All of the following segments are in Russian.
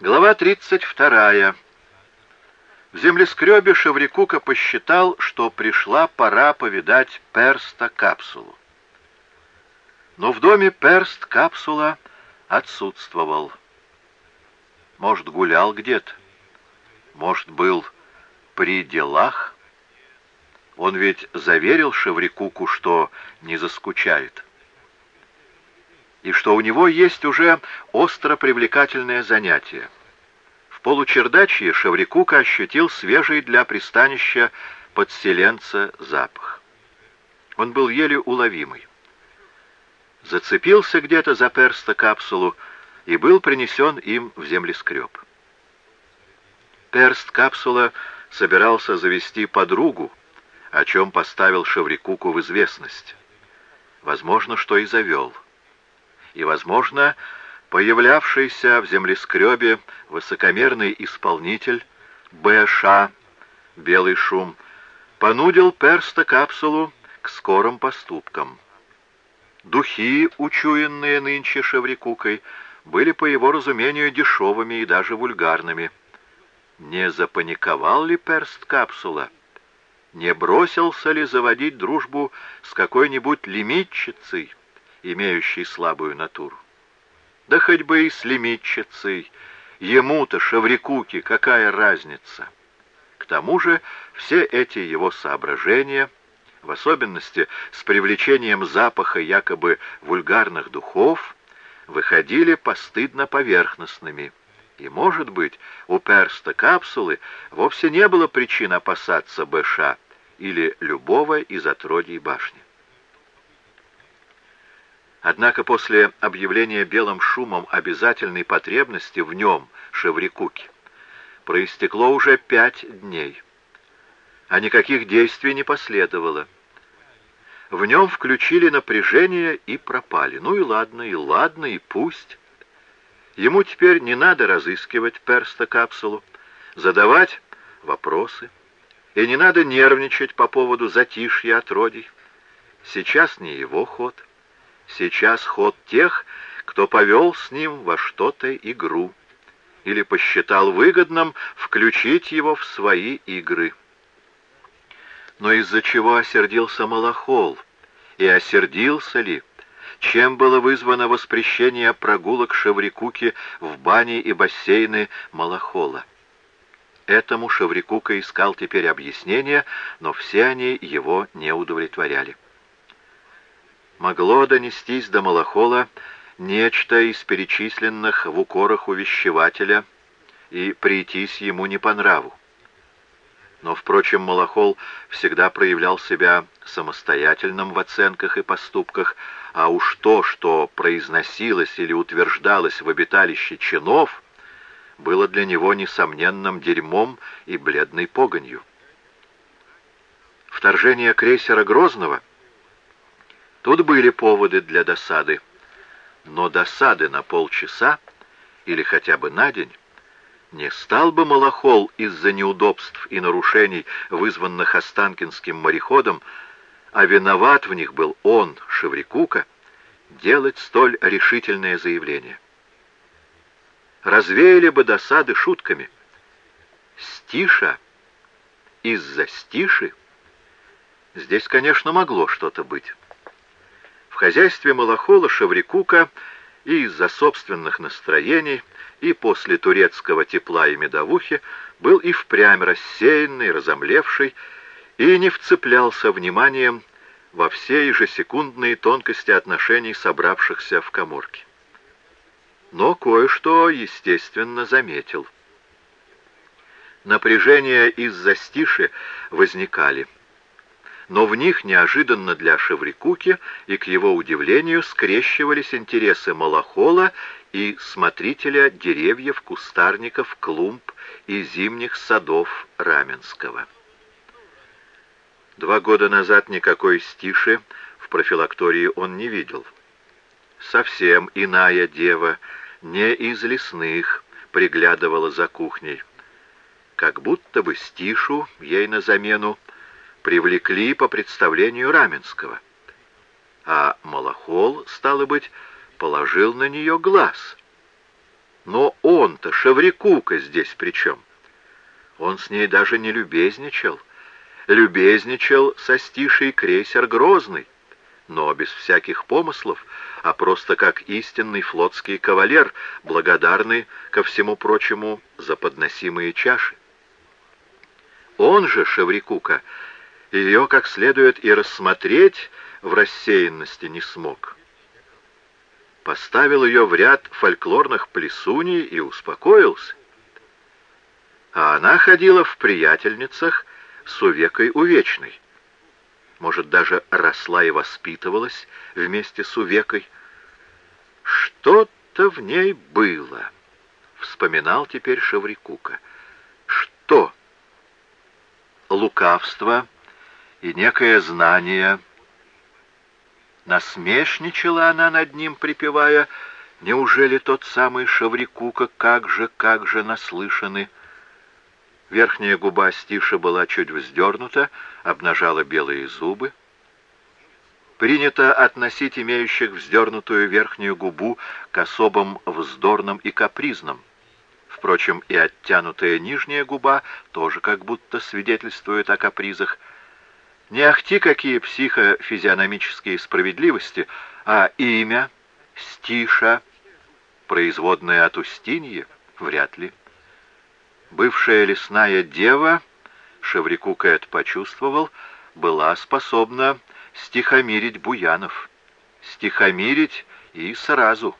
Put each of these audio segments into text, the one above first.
Глава 32. В землескребе Шеврикука посчитал, что пришла пора повидать Перста капсулу. Но в доме Перст капсула отсутствовал. Может, гулял где-то, может, был при делах. Он ведь заверил Шеврикуку, что не заскучает и что у него есть уже остро привлекательное занятие. В получердачье Шеврикука ощутил свежий для пристанища подселенца запах. Он был еле уловимый. Зацепился где-то за перста капсулу и был принесен им в землескреб. Перст капсула собирался завести подругу, о чем поставил Шеврикуку в известность. Возможно, что и завел и, возможно, появлявшийся в землескребе высокомерный исполнитель Б.Ш. «Белый шум» понудил перста капсулу к скорым поступкам. Духи, учуянные нынче Шеврикукой, были, по его разумению, дешевыми и даже вульгарными. Не запаниковал ли перст капсула? Не бросился ли заводить дружбу с какой-нибудь лимитчицей? Имеющий слабую натуру. Да хоть бы и с лимитчицей, ему-то, Шеврикуке, какая разница? К тому же все эти его соображения, в особенности с привлечением запаха якобы вульгарных духов, выходили постыдно поверхностными. И, может быть, у перста капсулы вовсе не было причин опасаться Бэша или любого из отродий башни. Однако после объявления белым шумом обязательной потребности в нем, Шеврикуке, проистекло уже пять дней, а никаких действий не последовало. В нем включили напряжение и пропали. Ну и ладно, и ладно, и пусть. Ему теперь не надо разыскивать перста капсулу, задавать вопросы, и не надо нервничать по поводу затишья отродий. Сейчас не его ход — Сейчас ход тех, кто повел с ним во что-то игру или посчитал выгодным включить его в свои игры. Но из-за чего осердился Малахол? И осердился ли? Чем было вызвано воспрещение прогулок Шеврикуки в бане и бассейны Малахола? Этому Шеврикука искал теперь объяснения, но все они его не удовлетворяли могло донестись до Малахола нечто из перечисленных в укорах увещевателя и прийтись ему не по нраву. Но, впрочем, Малахол всегда проявлял себя самостоятельным в оценках и поступках, а уж то, что произносилось или утверждалось в обиталище чинов, было для него несомненным дерьмом и бледной погонью. Вторжение крейсера Грозного — Тут были поводы для досады. Но досады на полчаса или хотя бы на день не стал бы Малахол из-за неудобств и нарушений, вызванных Останкинским мореходом, а виноват в них был он, Шеврикука, делать столь решительное заявление. Развеяли бы досады шутками. Стиша из-за стиши здесь, конечно, могло что-то быть. В хозяйстве Малахола Шаврикука и из-за собственных настроений, и после турецкого тепла и медовухи был и впрямь рассеянный, разомлевший, и не вцеплялся вниманием во все ежесекундные тонкости отношений собравшихся в коморке. Но кое-что, естественно, заметил. Напряжения из-за стиши возникали — но в них неожиданно для Шеврикуки и, к его удивлению, скрещивались интересы Малахола и смотрителя деревьев, кустарников, клумб и зимних садов Раменского. Два года назад никакой стиши в профилактории он не видел. Совсем иная дева, не из лесных, приглядывала за кухней. Как будто бы стишу ей на замену привлекли по представлению Раменского. А Малахол, стало быть, положил на нее глаз. Но он-то, Шаврикука, здесь при чем? Он с ней даже не любезничал. Любезничал со стишей крейсер Грозный, но без всяких помыслов, а просто как истинный флотский кавалер, благодарный, ко всему прочему, за подносимые чаши. Он же, Шеврикука, ее как следует и рассмотреть в рассеянности не смог. Поставил ее в ряд фольклорных плесуней и успокоился. А она ходила в приятельницах с увекой увечной может, даже росла и воспитывалась вместе с Увекой. Что-то в ней было, вспоминал теперь Шеврикука. Что? Лукавство и некое знание. Насмешничала она над ним, припевая, «Неужели тот самый Шеврикука, как же, как же наслышаны?» Верхняя губа Стиша была чуть вздернута, обнажала белые зубы. Принято относить имеющих вздернутую верхнюю губу к особым вздорным и капризным. Впрочем, и оттянутая нижняя губа тоже как будто свидетельствует о капризах. Не ахти какие психофизиономические справедливости, а имя, Стиша, производное от Устиньи, вряд ли. Бывшая лесная дева, Шеврикука это почувствовал, была способна стихомирить буянов. Стихомирить и сразу.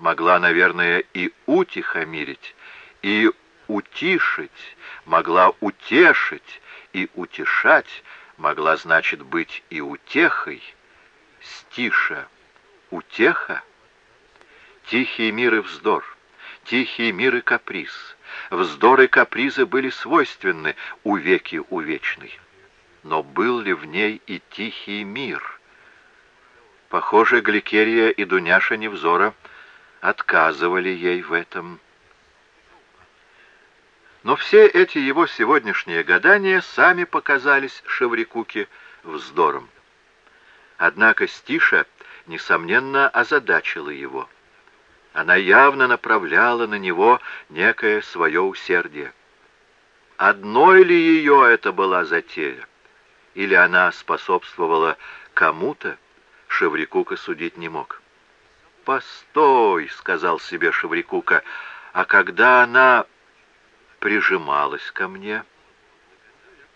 Могла, наверное, и утихомирить, и утишить, могла утешить и утешать, могла, значит, быть и утехой. Стиша, утеха, тихий мир и вздор, тихий мир и каприз — Вздоры капризы были свойственны у веки увечной. Но был ли в ней и тихий мир? Похоже, Гликерия и Дуняша Невзора отказывали ей в этом. Но все эти его сегодняшние гадания сами показались Шеврикуке вздором. Однако Стиша, несомненно, озадачила его. Она явно направляла на него некое свое усердие. Одной ли ее это была затея? Или она способствовала кому-то, Шеврикука судить не мог. «Постой», — сказал себе Шеврикука, — «а когда она прижималась ко мне...»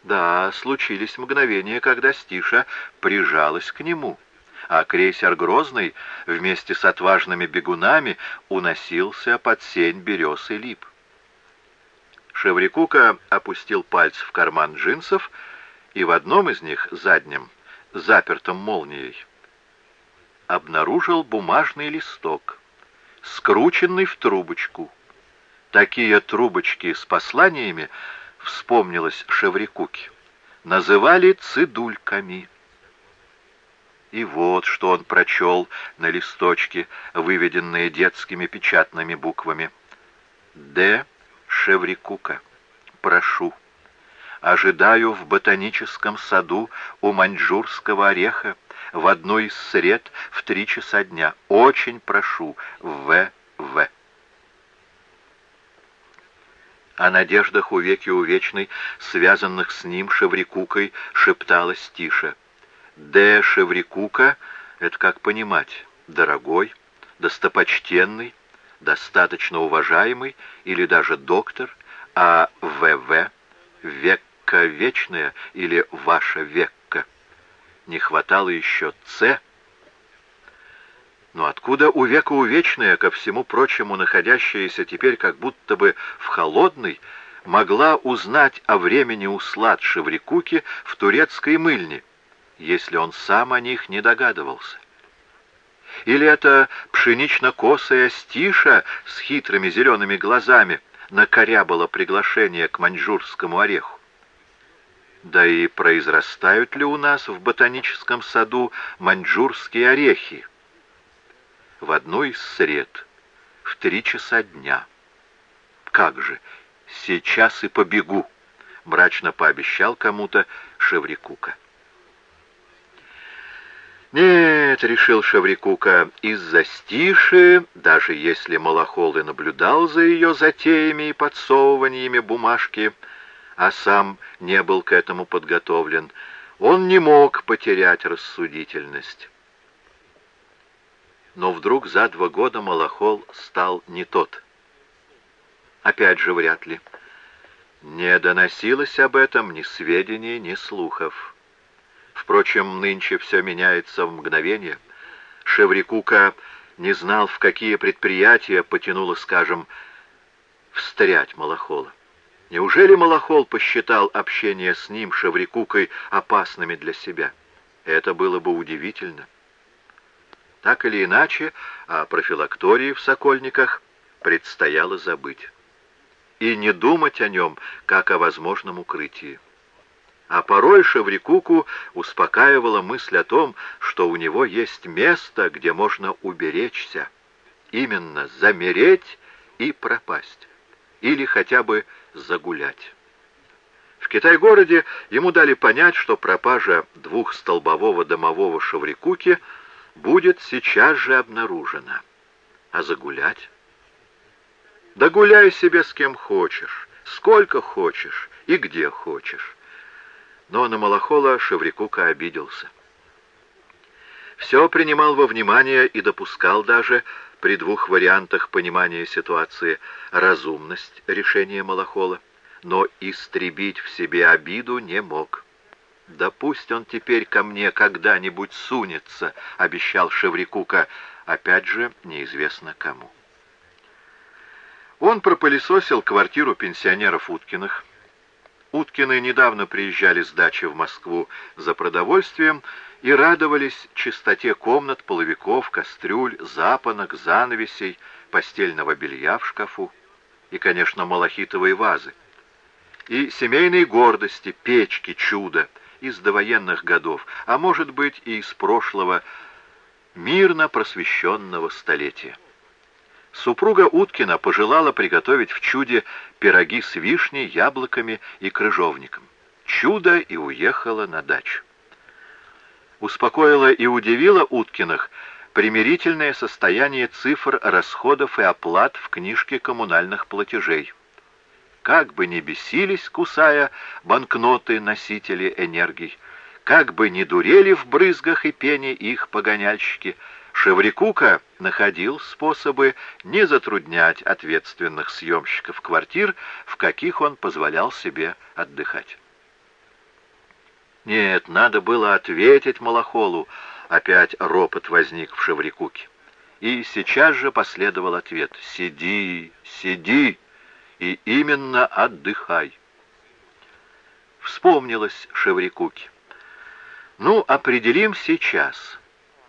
Да, случились мгновения, когда Стиша прижалась к нему а крейсер «Грозный» вместе с отважными бегунами уносился под сень берез и лип. Шеврикука опустил пальцы в карман джинсов, и в одном из них, заднем, запертом молнией, обнаружил бумажный листок, скрученный в трубочку. Такие трубочки с посланиями, вспомнилось Шеврикуке, называли цидульками. И вот что он прочел на листочке, выведенные детскими печатными буквами. «Д. Шеврикука. Прошу. Ожидаю в ботаническом саду у маньчжурского ореха в одну из сред в три часа дня. Очень прошу. В. В. О надеждах у веки увечной, связанных с ним Шеврикукой, шепталась тише — Д. Шеврикука — это как понимать, дорогой, достопочтенный, достаточно уважаемый или даже доктор, а ВВ — векка вечная или ваша векка. Не хватало еще Ц. Но откуда у века увечная, ко всему прочему находящаяся теперь как будто бы в холодной, могла узнать о времени услад Шеврикуки в турецкой мыльне, если он сам о них не догадывался? Или это пшенично-косая стиша с хитрыми зелеными глазами накорябала приглашение к маньчжурскому ореху? Да и произрастают ли у нас в ботаническом саду маньчжурские орехи? В одну из сред, в три часа дня. Как же, сейчас и побегу, мрачно пообещал кому-то Шеврикука. «Нет», — решил Шаврикука, — «из-за стиши, даже если Малахол и наблюдал за ее затеями и подсовываниями бумажки, а сам не был к этому подготовлен, он не мог потерять рассудительность». Но вдруг за два года Малахол стал не тот. Опять же, вряд ли. Не доносилось об этом ни сведений, ни слухов. Впрочем, нынче все меняется в мгновение. Шеврикука не знал, в какие предприятия потянуло, скажем, встрять Малахола. Неужели Малахол посчитал общение с ним, Шеврикукой, опасными для себя? Это было бы удивительно. Так или иначе, о профилактории в Сокольниках предстояло забыть. И не думать о нем, как о возможном укрытии. А порой Шеврикуку успокаивала мысль о том, что у него есть место, где можно уберечься. Именно замереть и пропасть. Или хотя бы загулять. В Китай-городе ему дали понять, что пропажа двухстолбового домового Шеврикуки будет сейчас же обнаружена. А загулять? Да гуляй себе с кем хочешь, сколько хочешь и где хочешь но на Малахола Шеврикука обиделся. Все принимал во внимание и допускал даже при двух вариантах понимания ситуации разумность решения Малахола, но истребить в себе обиду не мог. «Да пусть он теперь ко мне когда-нибудь сунется», — обещал Шеврикука, опять же, неизвестно кому. Он пропылесосил квартиру пенсионеров Уткиных, Уткины недавно приезжали с дачи в Москву за продовольствием и радовались чистоте комнат, половиков, кастрюль, запонок, занавесей, постельного белья в шкафу и, конечно, малахитовой вазы. И семейной гордости, печки, чудо из довоенных годов, а может быть и из прошлого мирно просвещенного столетия. Супруга Уткина пожелала приготовить в чуде пироги с вишней, яблоками и крыжовником. Чудо и уехала на дачу. Успокоила и удивила Уткиных примирительное состояние цифр расходов и оплат в книжке коммунальных платежей. Как бы ни бесились, кусая банкноты носители энергий, как бы ни дурели в брызгах и пене их погоняльщики — Шеврикука находил способы не затруднять ответственных съемщиков квартир, в каких он позволял себе отдыхать. Нет, надо было ответить Малахолу, опять ропот возник в Шеврикуке. И сейчас же последовал ответ «Сиди, сиди и именно отдыхай». Вспомнилось Шеврикуке. «Ну, определим сейчас»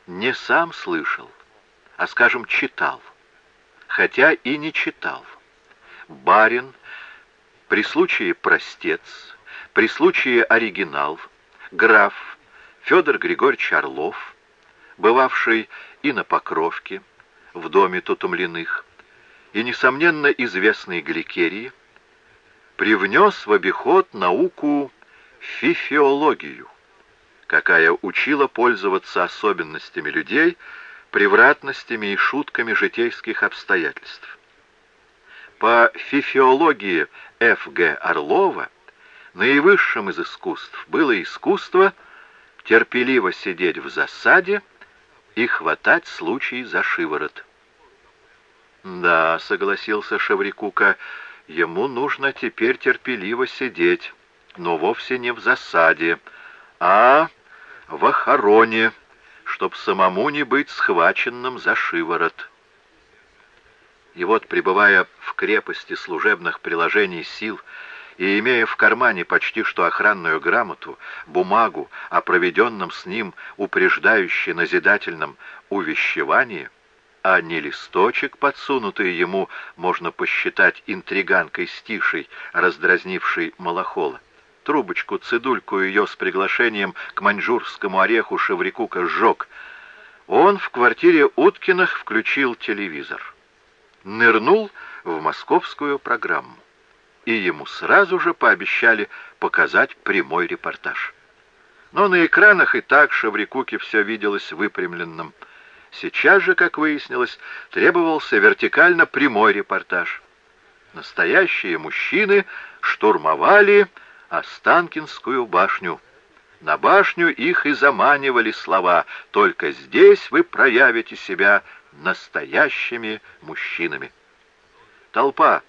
не сам слышал, а, скажем, читал, хотя и не читал. Барин, при случае простец, при случае оригинал, граф Федор Григорьевич Орлов, бывавший и на Покровке, в доме Тутумлиных, и, несомненно, известный Гликерии, привнес в обиход науку фифиологию какая учила пользоваться особенностями людей, превратностями и шутками житейских обстоятельств. По фифиологии Ф.Г. Орлова наивысшим из искусств было искусство терпеливо сидеть в засаде и хватать случай за шиворот. «Да», — согласился Шеврикука, — «ему нужно теперь терпеливо сидеть, но вовсе не в засаде, а в охороне, чтоб самому не быть схваченным за шиворот. И вот, пребывая в крепости служебных приложений сил и имея в кармане почти что охранную грамоту, бумагу о проведенном с ним упреждающе назидательном увещевании, а не листочек, подсунутый ему, можно посчитать интриганкой стишей, раздразнившей Малахола, трубочку, цедульку ее с приглашением к маньчжурскому ореху Шеврикука сжег. Он в квартире Уткиных включил телевизор. Нырнул в московскую программу. И ему сразу же пообещали показать прямой репортаж. Но на экранах и так Шаврикуке все виделось выпрямленным. Сейчас же, как выяснилось, требовался вертикально прямой репортаж. Настоящие мужчины штурмовали Останкинскую башню. На башню их и заманивали слова «Только здесь вы проявите себя настоящими мужчинами». Толпа,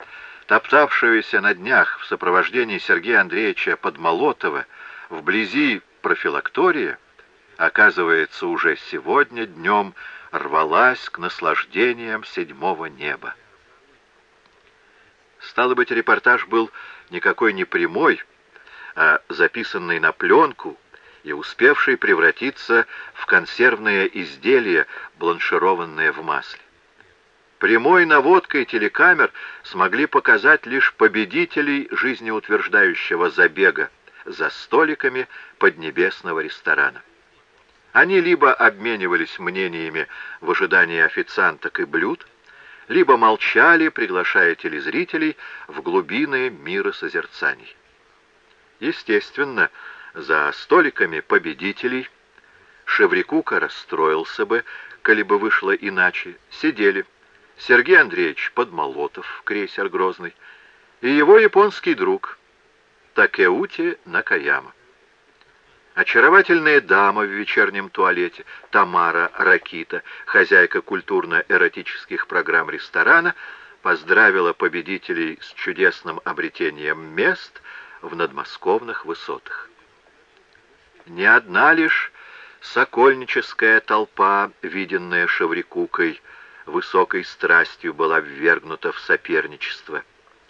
топтавшаяся на днях в сопровождении Сергея Андреевича Подмолотова вблизи профилактория, оказывается, уже сегодня днем рвалась к наслаждениям седьмого неба. Стало быть, репортаж был никакой не прямой, а записанный на пленку и успевший превратиться в консервное изделие, бланшированное в масле. Прямой наводкой телекамер смогли показать лишь победителей жизнеутверждающего забега за столиками поднебесного ресторана. Они либо обменивались мнениями в ожидании официанток и блюд, либо молчали, приглашая телезрителей в глубины мира созерцаний. Естественно, за столиками победителей Шеврикука расстроился бы, коли бы вышло иначе, сидели Сергей Андреевич Подмолотов, крейсер «Грозный», и его японский друг Такеути Накаяма. Очаровательная дама в вечернем туалете, Тамара Ракита, хозяйка культурно-эротических программ ресторана, поздравила победителей с чудесным обретением мест в надмосковных высотах. Не одна лишь сокольническая толпа, виденная Шеврикукой, высокой страстью была ввергнута в соперничество.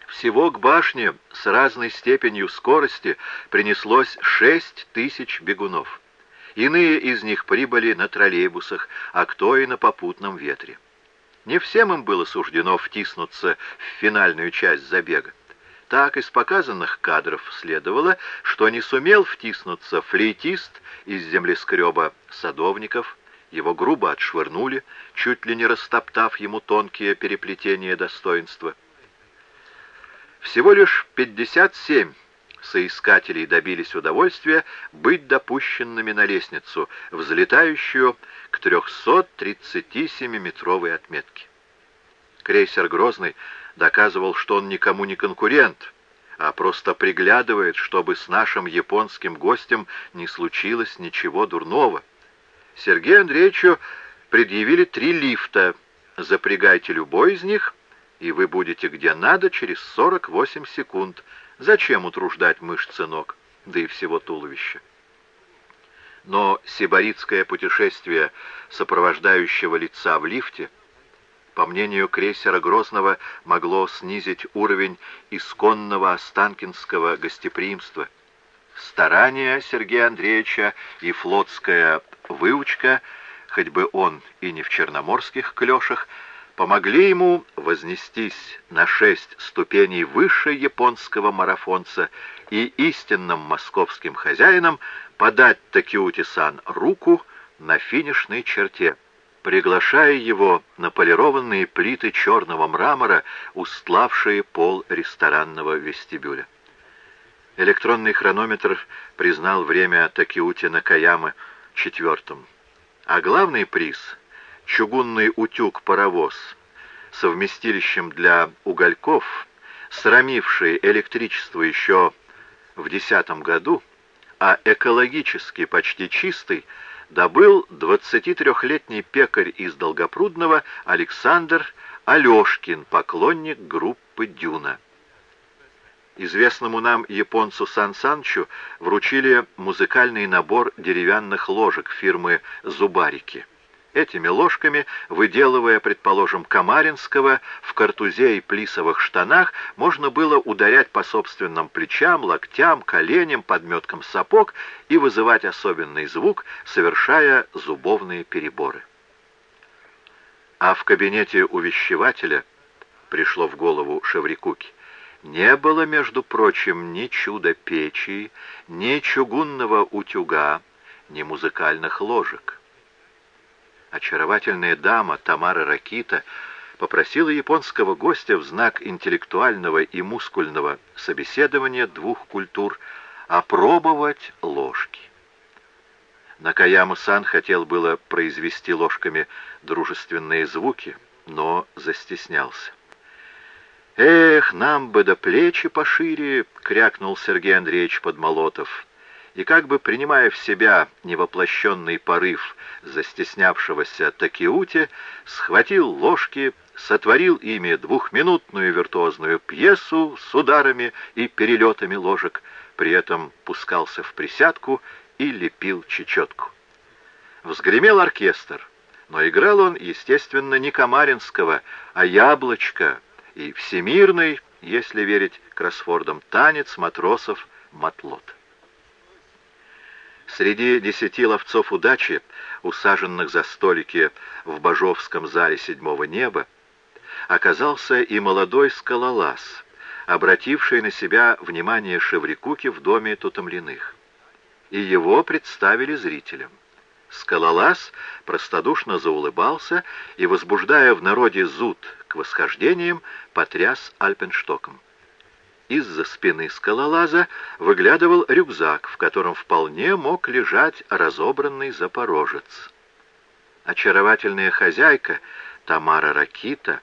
Всего к башне с разной степенью скорости принеслось шесть тысяч бегунов. Иные из них прибыли на троллейбусах, а кто и на попутном ветре. Не всем им было суждено втиснуться в финальную часть забега. Так из показанных кадров следовало, что не сумел втиснуться флейтист из землескреба садовников, его грубо отшвырнули, чуть ли не растоптав ему тонкие переплетения достоинства. Всего лишь 57 соискателей добились удовольствия быть допущенными на лестницу, взлетающую к 337-метровой отметке. Крейсер «Грозный» доказывал, что он никому не конкурент, а просто приглядывает, чтобы с нашим японским гостем не случилось ничего дурного. Сергею Андреевичу предъявили три лифта. Запрягайте любой из них, и вы будете где надо через 48 секунд. Зачем утруждать мышцы ног, да и всего туловища? Но сибаритское путешествие сопровождающего лица в лифте, по мнению крейсера Грозного, могло снизить уровень исконного останкинского гостеприимства. Старания Сергея Андреевича и флотская выучка, хоть бы он и не в черноморских клешах, помогли ему вознестись на шесть ступеней выше японского марафонца и истинным московским хозяинам подать Такиути-сан руку на финишной черте, приглашая его на полированные плиты черного мрамора, устлавшие пол ресторанного вестибюля. Электронный хронометр признал время Такиути Накаямы четвертым. А главный приз — чугунный утюг-паровоз со вместилищем для угольков, срамивший электричество еще в десятом году, а экологически почти чистый, добыл 23-летний пекарь из Долгопрудного Александр Алешкин, поклонник группы «Дюна». Известному нам японцу Сан Санчу вручили музыкальный набор деревянных ложек фирмы «Зубарики». Этими ложками, выделывая, предположим, Камаринского, в картузе и плисовых штанах, можно было ударять по собственным плечам, локтям, коленям, подметкам сапог и вызывать особенный звук, совершая зубовные переборы. А в кабинете увещевателя пришло в голову Шеврикуки. Не было, между прочим, ни чудо-печи, ни чугунного утюга, ни музыкальных ложек. Очаровательная дама Тамара Ракита попросила японского гостя в знак интеллектуального и мускульного собеседования двух культур опробовать ложки. Накаяма-сан хотел было произвести ложками дружественные звуки, но застеснялся. «Эх, нам бы до плечи пошире!» — крякнул Сергей Андреевич Подмолотов. И как бы принимая в себя невоплощенный порыв застеснявшегося Такиути, схватил ложки, сотворил ими двухминутную виртуозную пьесу с ударами и перелетами ложек, при этом пускался в присядку и лепил чечетку. Взгремел оркестр, но играл он, естественно, не Камаринского, а Яблочко и всемирный, если верить кроссфордам, танец матросов «Матлот». Среди десяти ловцов удачи, усаженных за столики в Бажовском зале седьмого неба, оказался и молодой скалолаз, обративший на себя внимание Шеврикуки в доме Тутомлиных и его представили зрителям. Скалолаз простодушно заулыбался и, возбуждая в народе зуд к восхождениям, потряс альпенштоком. Из-за спины скалолаза выглядывал рюкзак, в котором вполне мог лежать разобранный запорожец. Очаровательная хозяйка Тамара Ракита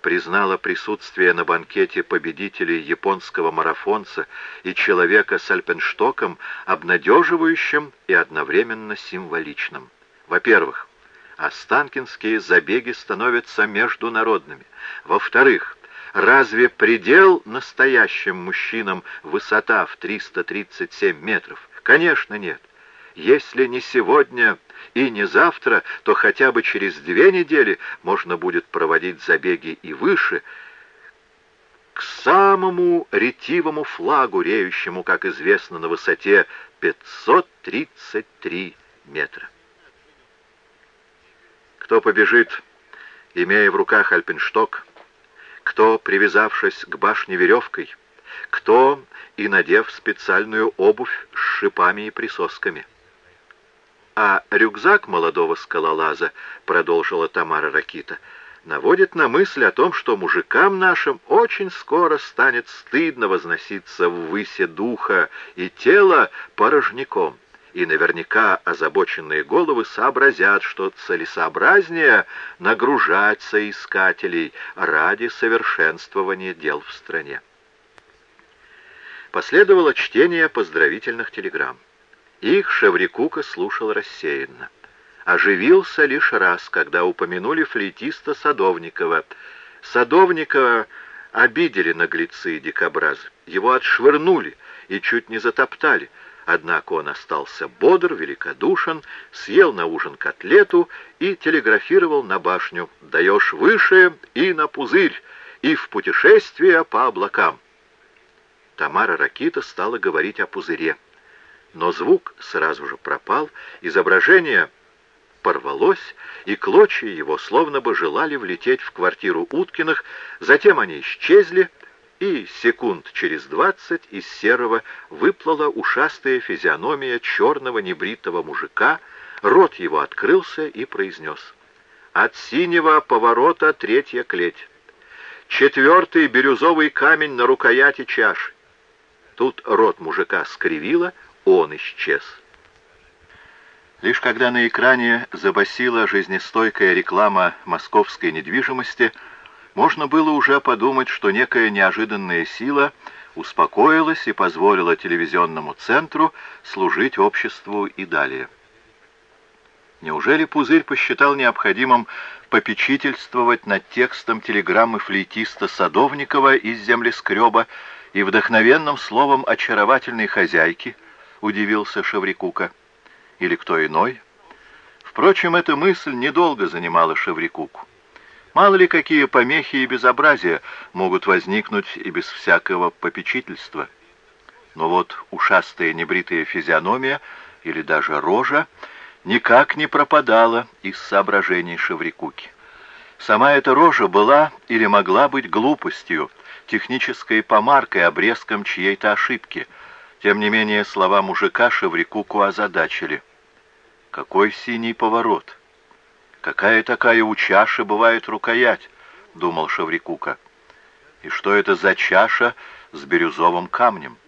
признала присутствие на банкете победителей японского марафонца и человека с альпенштоком обнадеживающим и одновременно символичным. Во-первых, Останкинские забеги становятся международными. Во-вторых, разве предел настоящим мужчинам высота в 337 метров? Конечно, нет. Если не сегодня и не завтра, то хотя бы через две недели можно будет проводить забеги и выше, к самому ретивому флагу, реющему, как известно, на высоте 533 метра. Кто побежит, имея в руках альпиншток, кто, привязавшись к башне веревкой, кто и надев специальную обувь с шипами и присосками — а рюкзак молодого скалолаза, продолжила Тамара Ракита, наводит на мысль о том, что мужикам нашим очень скоро станет стыдно возноситься в высе духа и тела порожняком, и наверняка озабоченные головы сообразят, что целесообразнее нагружать соискателей ради совершенствования дел в стране. Последовало чтение поздравительных телеграмм. Их Шеврикука слушал рассеянно. Оживился лишь раз, когда упомянули флейтиста Садовникова. Садовникова обидели наглецы и дикобразы. Его отшвырнули и чуть не затоптали. Однако он остался бодр, великодушен, съел на ужин котлету и телеграфировал на башню «Даешь выше и на пузырь, и в путешествие по облакам». Тамара Ракита стала говорить о пузыре но звук сразу же пропал, изображение порвалось, и клочья его словно бы желали влететь в квартиру Уткиных, затем они исчезли, и секунд через двадцать из серого выплыла ушастая физиономия черного небритого мужика, рот его открылся и произнес «От синего поворота третья клеть, четвертый бирюзовый камень на рукояти чаши». Тут рот мужика скривило, он исчез. Лишь когда на экране забасила жизнестойкая реклама московской недвижимости, можно было уже подумать, что некая неожиданная сила успокоилась и позволила телевизионному центру служить обществу и далее. Неужели Пузырь посчитал необходимым попечительствовать над текстом телеграммы флейтиста Садовникова из землескреба и вдохновенным словом очаровательной хозяйки, удивился Шеврикука. Или кто иной? Впрочем, эта мысль недолго занимала Шеврикуку. Мало ли какие помехи и безобразия могут возникнуть и без всякого попечительства. Но вот ушастая небритая физиономия или даже рожа никак не пропадала из соображений Шеврикуки. Сама эта рожа была или могла быть глупостью, технической помаркой, обрезком чьей-то ошибки — тем не менее, слова мужика Шеврикуку озадачили. Какой синий поворот! Какая такая у чаши бывает рукоять, думал Шеврикука. И что это за чаша с бирюзовым камнем?